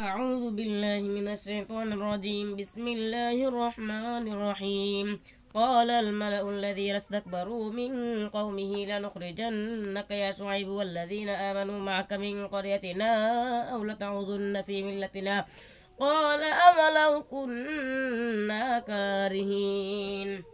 أعوذ بالله من الشيطان الرجيم. بسم الله الرحمن الرحيم. قال الملأ الذين استكبروا من قومه لنخرجنك يا شعيب والذين آمنوا معك من قريتنا أو لتعوذن في ملتنا. قال أولو كنا كارهين.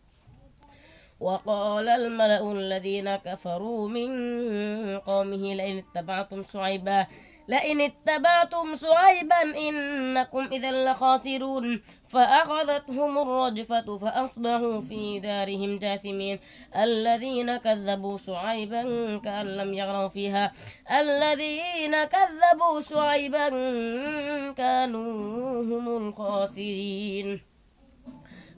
وقال الملأ الذين كفروا من قومه لئن اتبعتم شعيبا لئن اتبعتم شعيبا إنكم إذا لخاسرون. فأخذتهم الرجفة فأصبحوا في دارهم جاثمين. الذين كذبوا شعيبا كأن لم يغروا فيها. الذين كذبوا شعيبا كانوا هم الخاسرين.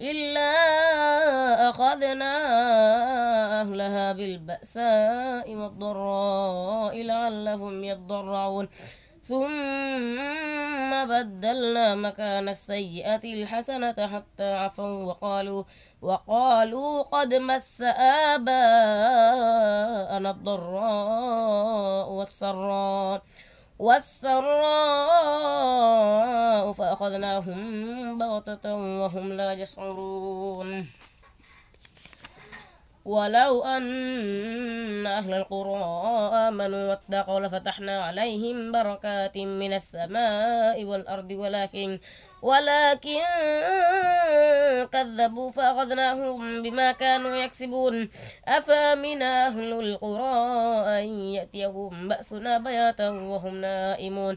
إلا أخذنا أهلها بالبأساء والضراء لعلهم يضرعون. ثم بدلنا مكان السيئة الحسنة حتى عفوا وقالوا وقالوا قد مس آباءنا الضراء والسراء. والسراء فأخذناهم بغتة وهم لا يشعرون ولو أن أهل القرى آمنوا واتقوا لفتحنا عليهم بركات من السماء والأرض ولكن ولكن كذبوا فأخذناهم بما كانوا يكسبون. أفامن أهل القرى أن يأتيهم بأسنا بياتا وهم نائمون؟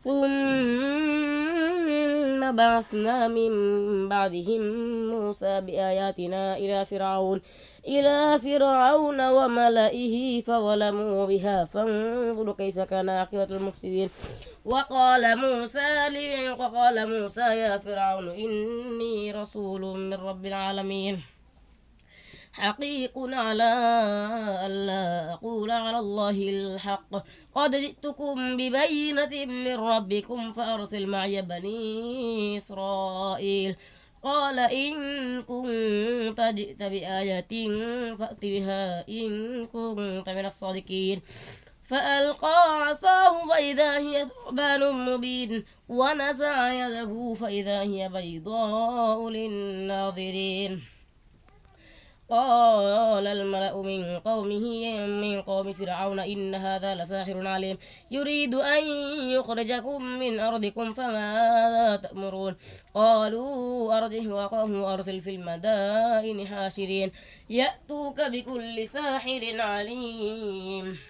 ثم بعثنا من بعدهم موسى بآياتنا إلى فرعون إلى فرعون وملئه فظلموا بها. فانظروا كيف كان عاقبة المفسدين. وقال موسى لي وقال موسى يا فرعون إني رسول من رب العالمين. حقيق على ألا أقول على الله الحق. قد جئتكم ببينة من ربكم فأرسل معي بني إسرائيل. قال إن كنت جئت بآية فأت بها إن كنت من الصادقين. فألقى عصاه فإذا هي ثعبان مبين ونزع يده فإذا هي بيضاء للناظرين. قال الملأ من قومه من قوم فرعون إن هذا لساحر عليم. يريد أن يخرجكم من أرضكم فماذا تأمرون؟ قالوا أرجه وأخاه وأرسل في المدائن حاشرين. يأتوك بكل ساحر عليم.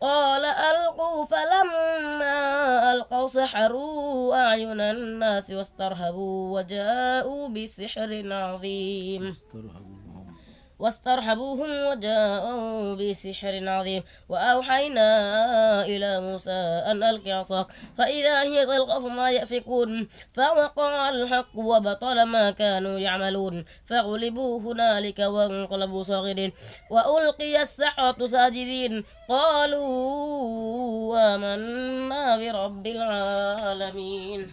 قال ألقوا فلما ألقوا سحروا أعين الناس واسترهبوا وجاءوا بسحر عظيم. واسترحبوهم وجاءوا بسحر عظيم. وأوحينا إلى موسى أن ألق عصاك فإذا هي تلقف ما يأفكون. فوقع الحق وبطل ما كانوا يعملون. فغلبوا هنالك وانقلبوا صاغرين. وألقي السحرة ساجدين. قالوا آمنا برب العالمين.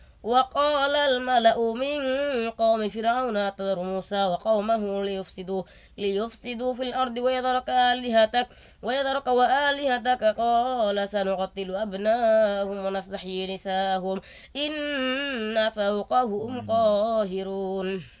وقال الملأ من قوم فرعون أتذر موسى وقومه ليفسدوا ليفسدوا في الأرض ويذرك آلهتك ويذرك وآلهتك. قال سنقتل أبناءهم ونستحيي نساءهم إن فوقهم قاهرون.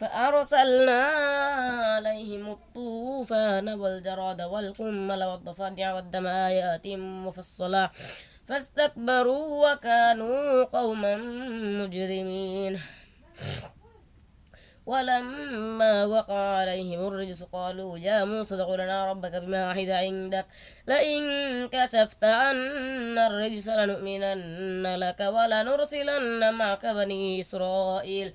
فأرسلنا عليهم الطوفان والجراد والقمل والضفادع والدم آيات مفصلات فاستكبروا وكانوا قوما مجرمين. ولما وقع عليهم الرجس قالوا يا موسى ادع لنا ربك بما عهد عندك. لئن كشفت عنا الرجس لنؤمنن لك ولنرسلن معك بني إسرائيل.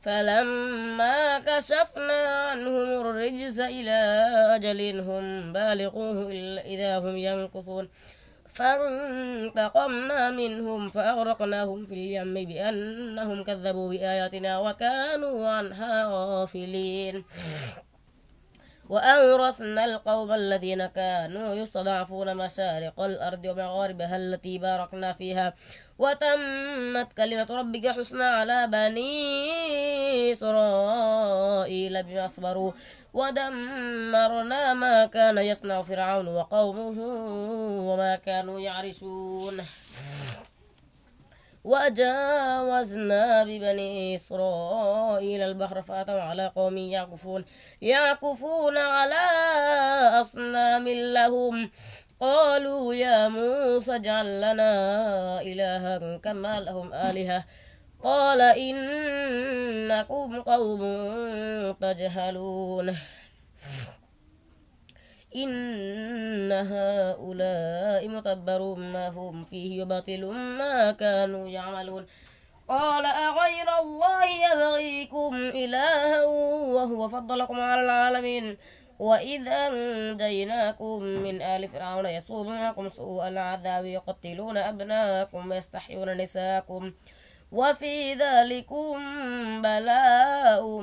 فلما كشفنا عنهم الرجس إلى أجل هم بالغوه إذا هم ينكثون فانتقمنا منهم فأغرقناهم في اليم بأنهم كذبوا بآياتنا وكانوا عنها غافلين. وأورثنا القوم الذين كانوا يستضعفون مشارق الأرض ومغاربها التي باركنا فيها. وتمت كلمة ربك حسنى على بني إسرائيل بما صبروا ودمرنا ما كان يصنع فرعون وقومه وما كانوا يعرشون. وجاوزنا ببني إسرائيل البحر فأتوا على قوم يعكفون يعكفون على أصنام لهم. قالوا يا موسى اجعل لنا إلها كما لهم آلهة. قال إنكم قوم تجهلون. إن هؤلاء متبر ما هم فيه يبطل ما كانوا يعملون. قال أغير الله يبغيكم إلها وهو فضلكم على العالمين. وإذ أنجيناكم من آل فرعون يصومونكم سوء العذاب يقتلون أبناءكم ويستحيون نساءكم وفي ذلكم بلاء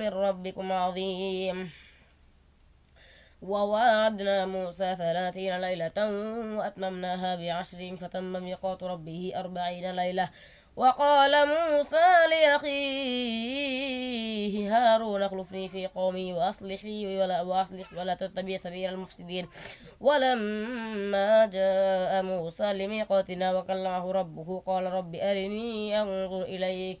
من ربكم عظيم ووعدنا موسى ثلاثين ليلة وأتممناها بعشر فتم ميقات ربه أربعين ليلة وقال موسى لأخيه هارون اخلفني في قومي وأصلح لي ولا, وأصلح ولا تتبع سبيل المفسدين. ولما جاء موسى لميقاتنا وكلمه ربه قال رب أرني أنظر إليك.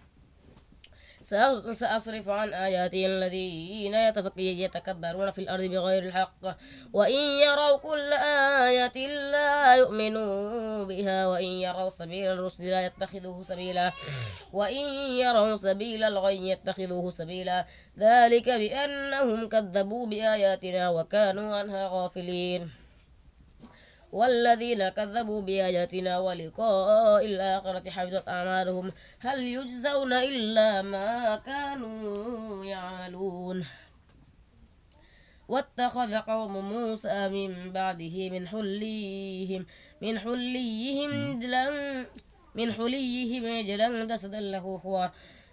سأصرف عن آياتي الذين يتكبرون في الأرض بغير الحق. وإن يروا كل آية لا يؤمنوا بها وإن يروا سبيل الرشد لا يتخذوه سبيلا. وإن يروا سبيل الغي يتخذوه سبيلا. ذلك بأنهم كذبوا بآياتنا وكانوا عنها غافلين. والذين كذبوا بآياتنا ولقاء الآخرة حبطت أعمالهم هل يجزون إلا ما كانوا يعملون؟ واتخذ قوم موسى من بعده من حليهم من حليهم جلا من حليهم عجلا جسدا له خوار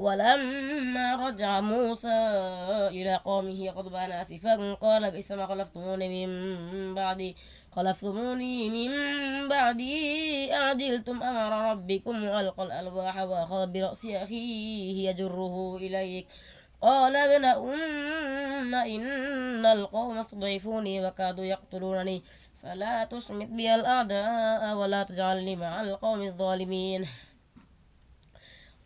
ولما رجع موسى إلى قومه غضبان آسفا قال بئس ما خلفتموني من بعدي. خلفتموني من بعدي. أعجلتم أمر ربكم وألقى الألواح وأخذ برأس أخيه يجره إليك. قال ابن أم إن القوم استضعفوني وكادوا يقتلونني. فلا تشمت بي الأعداء ولا تجعلني مع القوم الظالمين.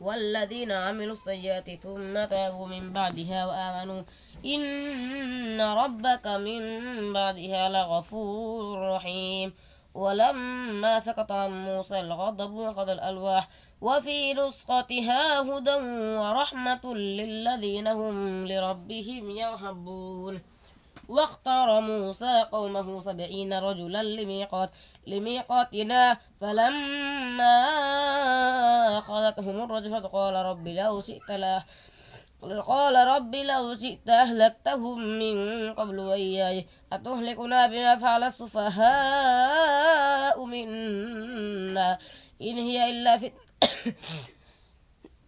والذين عملوا السيئات ثم تابوا من بعدها وآمنوا. إن ربك من بعدها لغفور رحيم. ولما سقط عن موسى الغضب وقد الألواح. وفي نسختها هدى ورحمة للذين هم لربهم يرهبون. واختار موسى قومه سبعين رجلا لميقات لميقاتنا فلما أخذتهم الرجفة قال رب لو شئت له قال رب لو شئت أهلكتهم من قبل وإياي أتهلكنا بما فعل السفهاء منا؟ إن هي إلا فتنة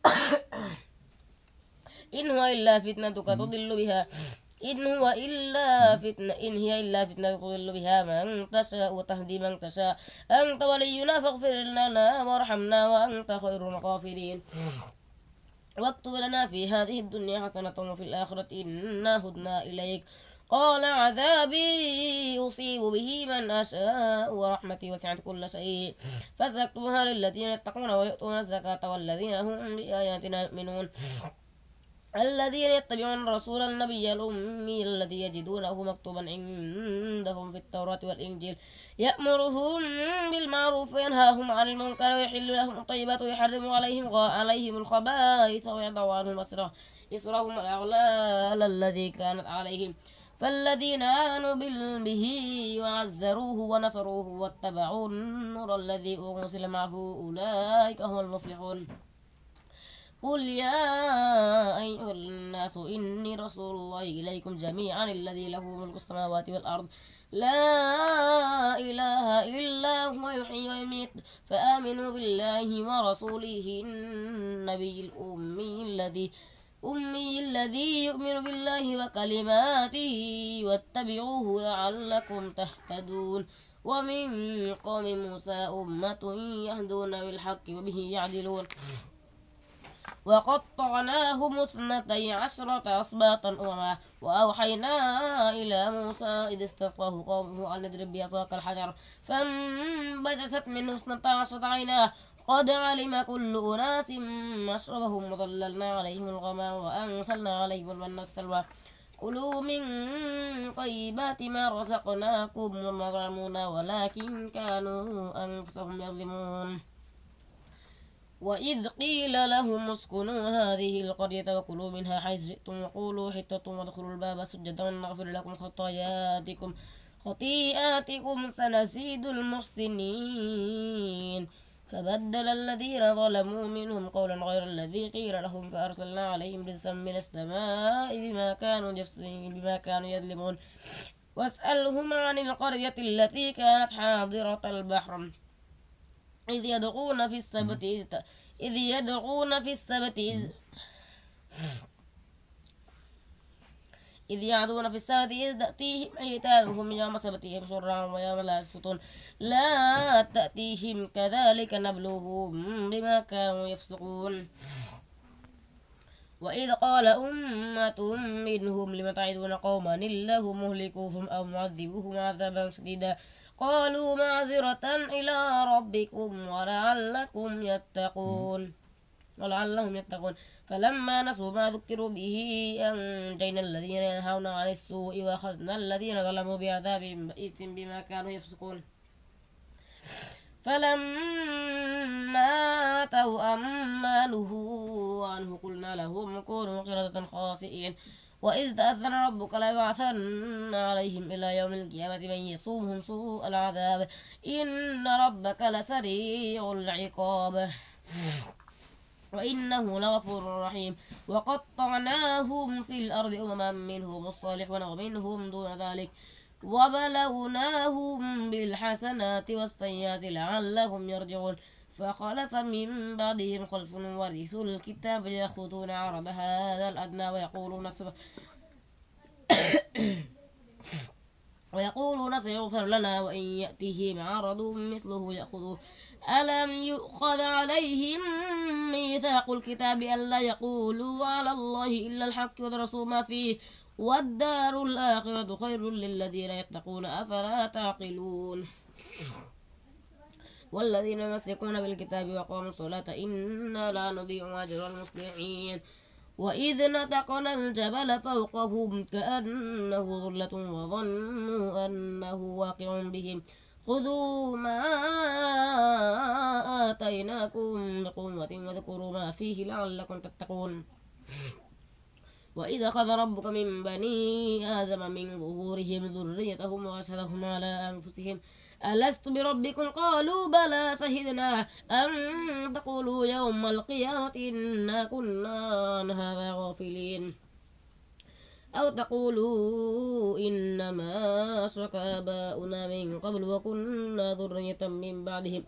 إن هو إلا فتنتك تضل بها. إن هو إلا فتنة إن هي إلا فتنة تضل بها من تشاء وتهدي من تشاء. أنت ولينا فاغفر لنا وارحمنا وأنت خير الغافرين واكتب لنا في هذه الدنيا حسنة وفي الآخرة إنا هدنا إليك. قال عذابي أصيب به من أشاء ورحمتي وسعت كل شيء. فسأكتبها للذين يتقون ويؤتون الزكاة والذين هم بآياتنا يؤمنون. الذين يتبعون الرسول النبي الأمي الذي يجدونه مكتوبا عندهم في التوراة والإنجيل. يأمرهم بالمعروف وينهاهم عن المنكر ويحل لهم الطيبات ويحرم عليهم عليهم الخبائث ويضع عنهم إسرهم الأغلال الذي كانت عليهم. فالذين آمنوا به وعزروه ونصروه واتبعوا النور الذي أرسل معه أولئك هم المفلحون. قل يا أيها الناس إني رسول الله إليكم جميعا الذي له ملك السماوات والأرض. لا إله إلا هو يحيي ويميت. فآمنوا بالله ورسوله النبي الأمي الذي أمي الذي يؤمن بالله وكلماته واتبعوه لعلكم تهتدون. ومن قوم موسى أمة يهدون بالحق وبه يعدلون. وقطعناهم اثنتي عشرة أصباطا أمما وأوحينا إلى موسى إذ استسقاه قومه أن اضرب بعصاك الحجر فانبجست منه اثنتا عشرة عينا. قد علم كل أناس مشربهم وظللنا عليهم الغمام وأنزلنا عليهم المن السلوى كلوا من طيبات ما رزقناكم وما ظلمونا ولكن كانوا أنفسهم يظلمون. وإذ قيل لهم اسكنوا هذه القرية وكلوا منها حيث جئتم وقولوا حتة وادخلوا الباب سجدا نغفر لكم خطاياتكم خطيئاتكم سنزيد المحسنين فبدل الذين ظلموا منهم قولا غير الذي قيل لهم فأرسلنا عليهم رزقا من السماء بما كانوا بما كانوا يظلمون واسألهم عن القرية التي كانت حاضرة البحر إذ يدعون في السبت إذ يدعون في السبت إذ إذ يعدون في السبت إذ تأتيهم حيتانهم يوم سبتهم شرعا ويوم لا يسبتون. لا تأتيهم كذلك نبلوهم بما كانوا يفسقون. وإذ قال أمة منهم لم تعدون قوما الله مهلكوهم أو معذبوهم عذابا شديدا. قالوا معذرة إلى ربكم ولعلكم يتقون. ولعلهم يتقون. فلما نسوا ما ذكروا به أنجينا الذين ينهون عن السوء وأخذنا الذين ظلموا بعذاب بئيس بما كانوا يفسقون. فلما أتوا نهوا عنه قلنا لهم كونوا قردة خاسئين. وإذ تأذن ربك ليبعثن عليهم إلى يوم القيامة من يصومهم سوء العذاب. إن ربك لسريع العقاب. وإنه لغفور رحيم. وقطعناهم في الأرض أمما منهم الصالحون ومنهم دون ذلك. وبلوناهم بالحسنات والسيئات لعلهم يرجعون. فخلف من بعدهم خلف ورثوا الكتاب يأخذون عرض هذا الأدنى ويقولون سب... ويقولون سيغفر لنا وإن يأتيهم عرض مثله يأخذوه ألم يؤخذ عليهم ميثاق الكتاب ألا يقولوا على الله إلا الحق ودرسوا ما فيه؟ والدار الآخرة خير للذين يتقون. أفلا تعقلون؟ والذين يمسكون بالكتاب وقاموا الصلاة إنا لا نضيع أجر المصلحين وإذ نتقنا الجبل فوقهم كأنه ظلة وظنوا أنه واقع بهم. خذوا ما آتيناكم بقوة واذكروا ما فيه لعلكم تتقون. وإذا أخذ ربك من بني آدم من ظهورهم ذريتهم وأشهدهم على أنفسهم ألست بربكم؟ قالوا بلى شهدنا أن تقولوا يوم القيامة إنا كنا عن هذا غافلين. أو تقولوا إنما أشرك آباؤنا من قبل وكنا ذرية من بعدهم.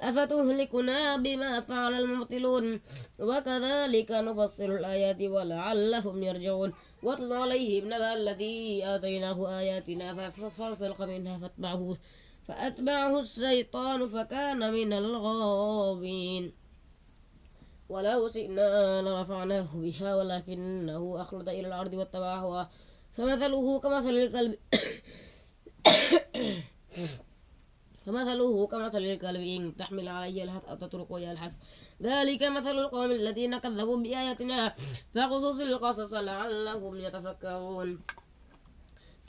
أفتهلكنا بما فعل المبطلون؟ وكذلك نفصل الآيات ولعلهم يرجعون. واتل عليهم نبأ الذي آتيناه آياتنا فانسلخ منها فاتبعه فأتبعه الشيطان فكان من الغابين. ولو شئنا لرفعناه بها ولكنه أخلد إلى الأرض واتبع هواه. فمثله كمثل الكلب فمثله كمثل الكلب إن تحمل عليه يلهث أو تتركه يلحس ذلك مثل القوم الذين كذبوا بآياتنا. فقصص القصص لعلهم يتفكرون.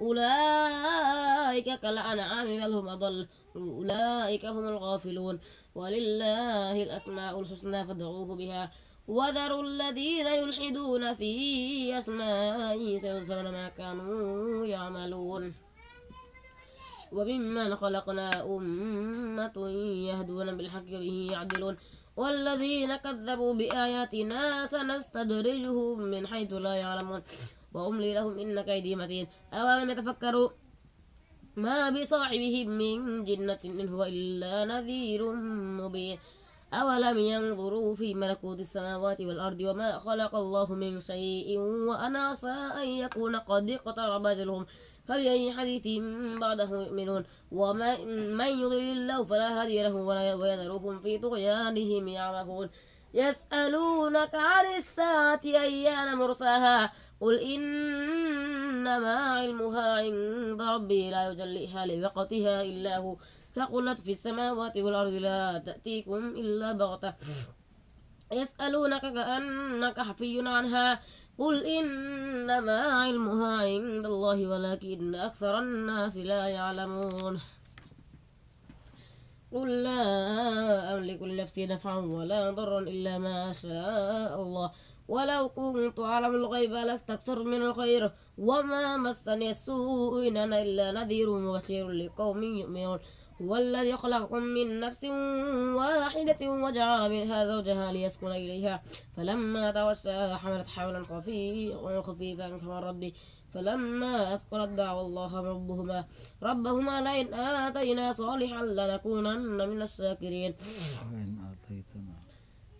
أولئك كالأنعام بل هم أضل أولئك هم الغافلون. ولله الأسماء الحسنى فادعوه بها. وذروا الذين يلحدون في أسمائه سيجزون ما كانوا يعملون. وممن خلقنا أمة يهدون بالحق به يعدلون. والذين كذبوا بآياتنا سنستدرجهم من حيث لا يعلمون. وأملي لهم إن كيدي متين. أولم يتفكروا ما بصاحبهم من جنة إن هو إلا نذير مبين. أولم ينظروا في ملكوت السماوات والأرض وما خلق الله من شيء وأنا عسى أن يكون قد اقترب أجلهم. فبأي حديث بعده يؤمنون؟ ومن يضلل الله فلا هادي له ولا ويذرهم في طغيانهم يعمهون. يسألونك عن الساعة أيان مرساها؟ قل إنما علمها عند ربي لا يجلئها لوقتها إلا هو. ثقلت في السماوات والأرض لا تأتيكم إلا بغتة. يسألونك كأنك حفي عنها. قل إنما علمها عند الله ولكن أكثر الناس لا يعلمون. قل لا أملك لنفسي نفعا ولا ضرا إلا ما شاء الله. ولو كنت أعلم الغيب لاستكثر من الخير وما مسني السوء إن أنا إلا نذير مبشر لقوم يؤمنون. هو الذي خلقكم من نفس واحدة وجعل منها زوجها ليسكن إليها. فلما توسى حملت حولا خفيفا كما ربي. فلما أثقلت دعوا الله ربهما ربهما لئن آتينا صالحا لنكونن من الشاكرين.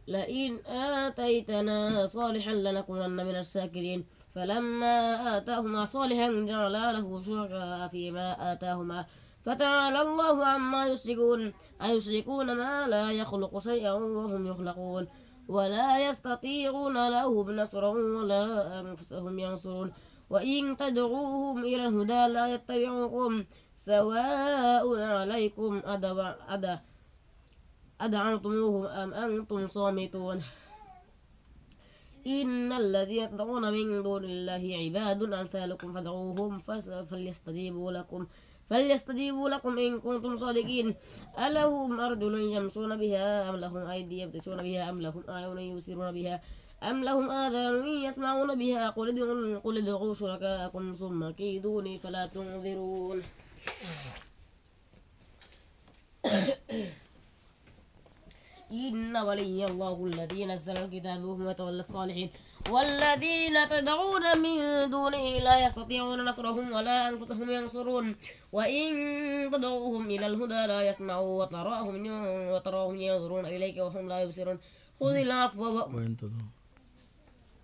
لئن آتيتنا. صالحا لنكونن من الشاكرين. فلما آتاهما صالحا جعل له شركاء فيما آتاهما. فتعالى الله عما يشركون. أيشركون ما لا يخلق شيئا وهم يخلقون. ولا يستطيعون لهم نصرا ولا أنفسهم ينصرون. وإن تدعوهم إلى الهدى لا يتبعوكم سواء عليكم أدع أدعمتموهم أم أنتم صامتون. إن الذين تدعون من دون الله عباد أمثالكم فادعوهم فليستجيبوا لكم فليستجيبوا لكم إن كنتم صادقين. ألهم أرجل يمشون بها أم لهم أيدي يبتسون بها أم لهم أعين يبصرون بها أم لهم آذان يسمعون بها؟ قل ادعوا قل ادعوا شركاءكم ثم كيدوني فلا تنذرون إن ولي الله الذي نزل الكتاب وهو يتولى الصالحين. والذين تدعون من دونه لا يستطيعون نصرهم ولا أنفسهم ينصرون. وإن تدعوهم إلى الهدى لا يسمعوا وتراهم وتراهم ينظرون إليك وهم لا يبصرون. خذ العفو وإن تدعو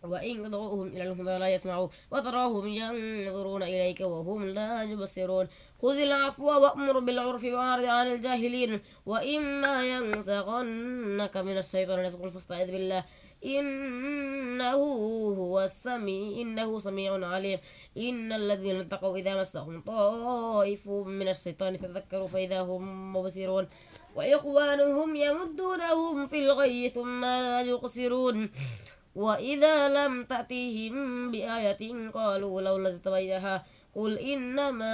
وإن تدعوهم إلى الهدى لا يسمعوا وتراهم ينظرون إليك وهم لا يبصرون خذ العفو وأمر بالعرف وأعرض عن الجاهلين وإما ينزغنك من الشيطان نزغ فاستعذ بالله. إنه هو السميع إنه سميع عليم. إن الذين اتقوا إذا مسهم طائف من الشيطان تذكروا فإذا هم مبصرون. وإخوانهم يمدونهم في الغي ثم لا يقصرون. وإذا لم تأتيهم بآية قالوا لولا استبينها قل إنما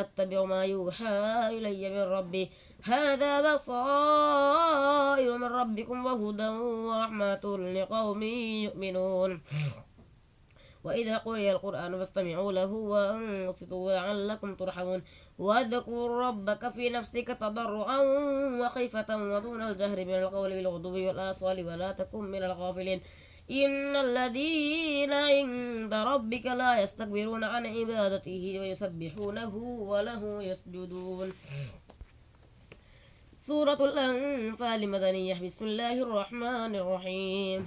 أتبع ما يوحى إلي من ربي هذا بصائر من ربكم وهدى ورحمة لقوم يؤمنون وإذا قرئ القرآن فاستمعوا له وأنصتوا لعلكم ترحمون. واذكر ربك في نفسك تضرعا وخيفة ودون الجهر من القول بالغضب والآصال ولا تكن من الغافلين. إن الذين عند ربك لا يستكبرون عن عبادته ويسبحونه وله يسجدون. سورة الأنفال مدنية. بسم الله الرحمن الرحيم.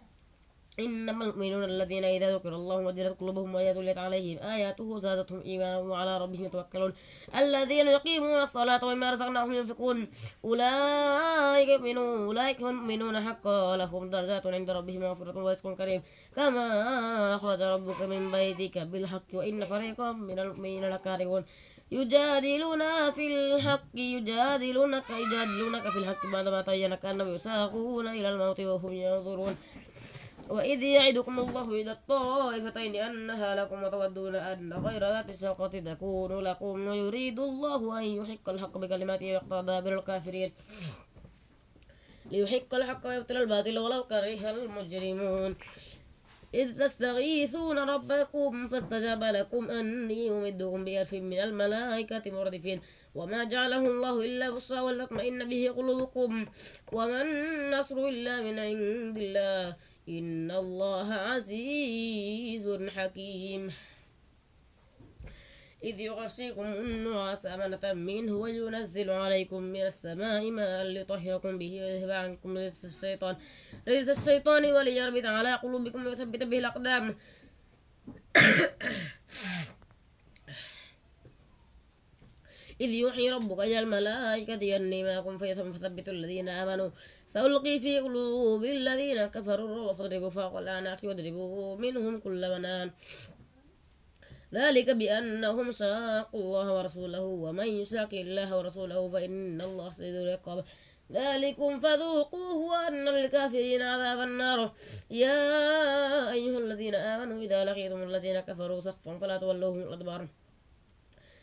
إنما المؤمنون الذين إذا ذكر الله وجلت قلوبهم وإذا تليت عليهم آياته زادتهم إيمانا وعلى ربهم يتوكلون. الذين يقيمون الصلاة ومما رزقناهم ينفقون أولئك يؤمنون أولئك هم المؤمنون. حقا لهم درجات عند ربهم مغفرة ورزق كريم. كما أخرج ربك من بيتك بالحق وإن فريقا من المؤمنين لكارهون. يجادلون في الحق يجادلونك يجادلونك في الحق بعدما تبين كأنهم يساقون إلى الموت وهم ينظرون. وإذ يعدكم الله إذا الطائفتين أنها لكم وتودون أن غير ذات الشوقة تكون لكم ويريد الله أن يحق الحق بكلماته ويقطع دابر الكافرين. ليحق الحق ويبطل الباطل ولو كره المجرمون. إذ تستغيثون ربكم فاستجاب لكم أني أمدكم بألف من الملائكة مردفين. وما جعله الله إلا بشرى ولتطمئن به قلوبكم. وما النصر إلا من عند الله. إن الله عزيز حكيم. إذ يغشيكم النعاس أمنة منه وينزل عليكم من السماء ماء ليطهركم به ويذهب عنكم رجس الشيطان. رجس الشيطان وليربط على قلوبكم ويثبت به الأقدام. إذ يوحي ربك إلى الملائكة أني معكم فثبتوا الذين آمنوا. سألقي في قلوب الذين كفروا الرعب فاضربوا فوق الأعناق واضربوا منهم كل بنان. ذلك بأنهم شاقوا الله ورسوله ومن يشاق الله ورسوله فإن الله شديد العقاب. ذلكم فذوقوه وأن للكافرين عذاب النار. يا أيها الذين آمنوا إذا لقيتم الذين كفروا صفا فلا تولوهم الأدبار.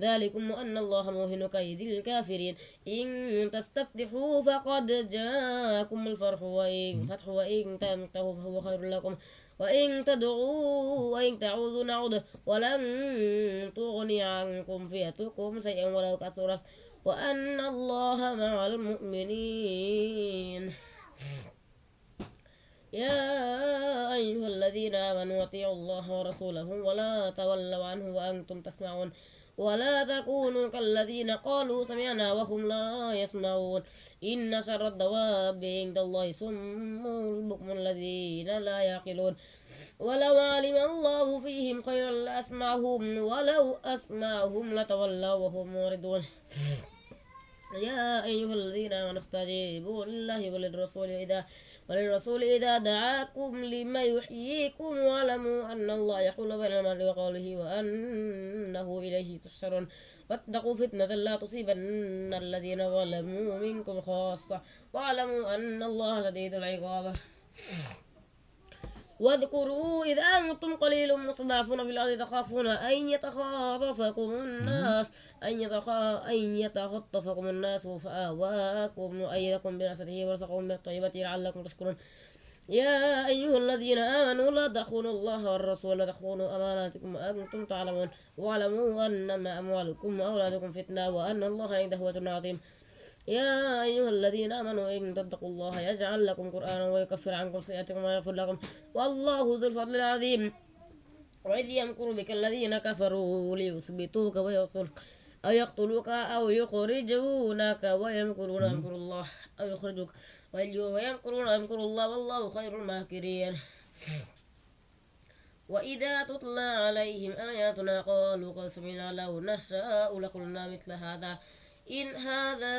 ذلكم أن الله موهن كيد الكافرين إن تستفتحوا فقد جاءكم الفرح وإن فتح وإن تنتهوا فهو خير لكم. وإن تدعوا وإن تعوذوا نعود. ولن تغني عنكم فئتكم شيئا ولو كثرت. وأن الله مع المؤمنين. يا أيها الذين آمنوا أطيعوا الله ورسوله ولا تولوا عنه وأنتم تسمعون. ولا تكونوا كالذين قالوا سمعنا وهم لا يسمعون. إن شر الدواب عند الله سم البكم الذين لا يعقلون. ولو علم الله فيهم خيرا لأسمعهم ولو أسمعهم لتولوا وهم موردون يا أيها الذين آمنوا استجيبوا لله وللرسول إذا وللرسول إذا دعاكم لما يحييكم واعلموا أن الله يحول بين المرء وقوله وأنه إليه تحشرون. واتقوا فتنة لا تصيبن الذين ظلموا منكم خاصة. واعلموا أن الله شديد العقاب. واذكروا إذ أنتم قليل مستضعفون في الأرض تخافون أن يتخاطفكم الناس أن, يتخا أن يتخطفكم الناس فآواكم وأيدكم بنصره ورزقكم من الطيبات لعلكم تشكرون. يا أيها الذين آمنوا لا تخونوا الله والرسول ولا تخونوا أماناتكم وأنتم تعلمون. واعلموا أنما أموالكم وأولادكم فتنة وأن الله عنده أجر عظيم. يا أيها الذين آمنوا إن تتقوا الله يجعل لكم قرآنا ويكفر عنكم سيئاتكم ويغفر لكم. والله ذو الفضل العظيم. وإذ يمكر بك الذين كفروا ليثبتوك ويقتلوك أو يقتلوك أو يخرجونك ويمكرون يمكر الله أو يخرجوك. ويمكرون يمكر الله والله خير الماكرين. وإذا تتلى عليهم آياتنا قالوا قد سمعنا لو نشاء لقلنا مثل هذا. إن هذا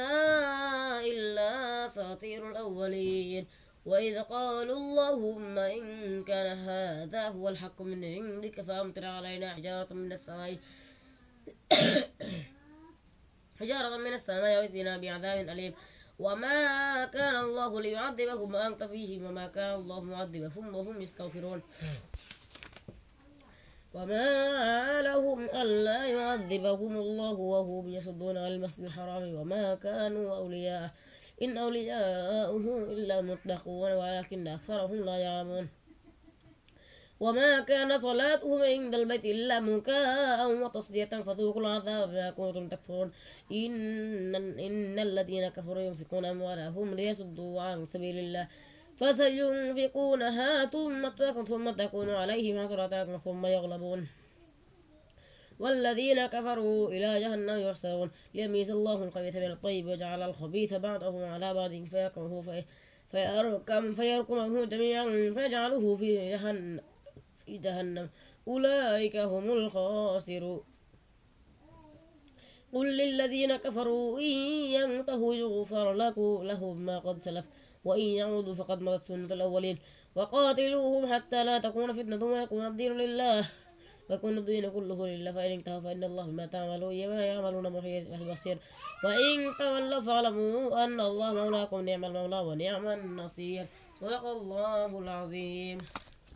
إلا ساطير الأولين. وإذ قالوا اللهم إن كان هذا هو الحق من عندك فأمطر علينا حجارة من السماء. حجارة من السماء وإذنا بعذاب أليم. وما كان الله ليعذبهم وأنت فيهم وما كان الله معذبهم وهم يستغفرون. وما لهم ألا يعذبهم الله وهم يصدون عن المسجد الحرام وما كانوا أولياءه. إن أولياؤه إلا المتقون ولكن أكثرهم لا يعلمون. وما كان صلاتهم عند البيت إلا مكاء وتصدية فذوقوا العذاب بما كنتم تكفرون. إن, إن الذين كفروا ينفقون أموالهم ليصدوا عن سبيل الله. فسينفقونها ثم تكون ثم تكون عليهم حسرة ثم يغلبون. والذين كفروا إلى جهنم يحشرون. ليميز الله الخبيث من الطيب وجعل الخبيث بعضه على بعض فيركمه فيركم فيركمه جميعا فيجعله في جهنم في جهنم. أولئك هم الخاسرون. قل للذين كفروا إن ينتهوا يغفر لهم ما قد سلف. وإن يعودوا فقد مضت سنة الأولين وقاتلوهم حتى لا تكون فتنة ويكون الدين لله. ويكون الدين كله لله. فإن انتهوا فإن الله بما تعملون ما يعملون بصير. وإن تولوا فاعلموا أن الله مولاكم نعم المولى ونعم النصير. صدق الله العظيم.